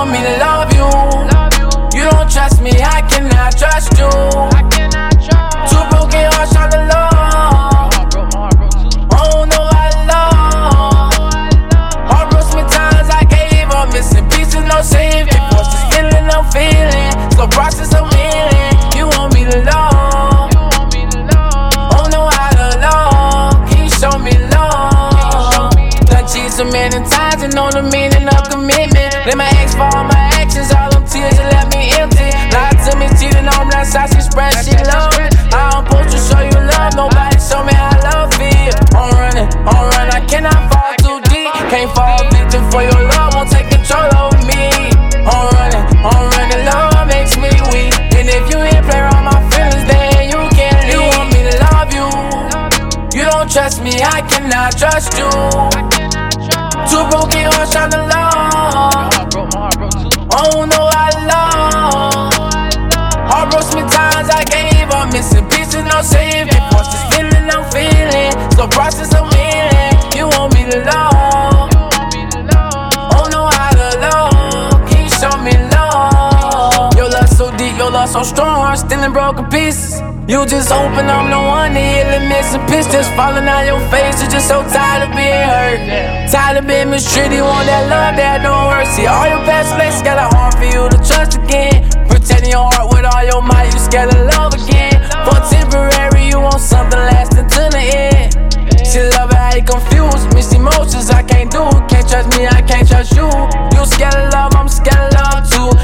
want me love you. You don't trust me, I cannot trust you. So many times and know the meaning of commitment. Let my ex for all my actions, all them tears that left me empty. Lied to me, cheating on me, that's how she spread, she love. I don't supposed to show you love, nobody show me how love feel. I'm running, I'm running, I cannot fall too deep. Can't fall victim for your love, won't take control over me. I'm running, I'm running, love makes me weak. And if you ain't play around my feelings, then you can't leave. You want me to love you, you don't trust me, I cannot trust you. Two broken hearts on the low. I don't know how long. Heart broke many times I gave up, missing pieces, no saving. Forced this so strong, I'm still in broken pieces. You just hoping I'm the one to heal the missing pieces falling out your face. You're just so tired of being hurt, tired of being mistreated. Want that love that don't hurt. See all your past mistakes got a heart for you to trust again. Protecting your heart with all your might, you scared of love again. For temporary, you want something lasting to the end. She love it how you confuse mixed emotions. I can't do, can't trust me, I can't trust you. You scared of love, I'm scared.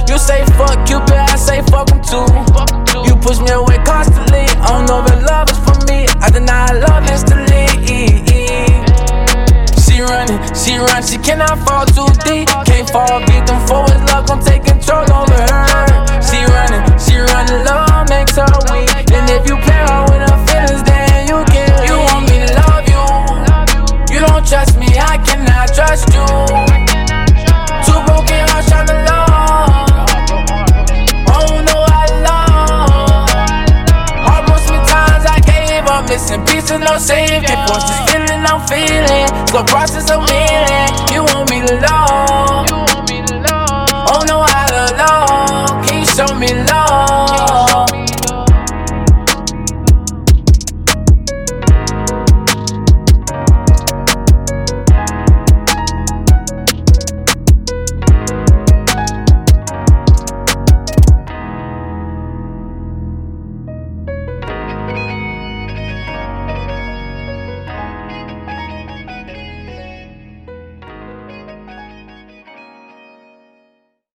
You say fuck Cupid, I say fuck him too. You push me away constantly. I don't know if love is for me. I deny love instantly. She running, she run, she cannot fall too deep. Can't fall victim for his save it. Force this feeling I'm feeling. The process of meaning. You want me to love.